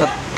끝.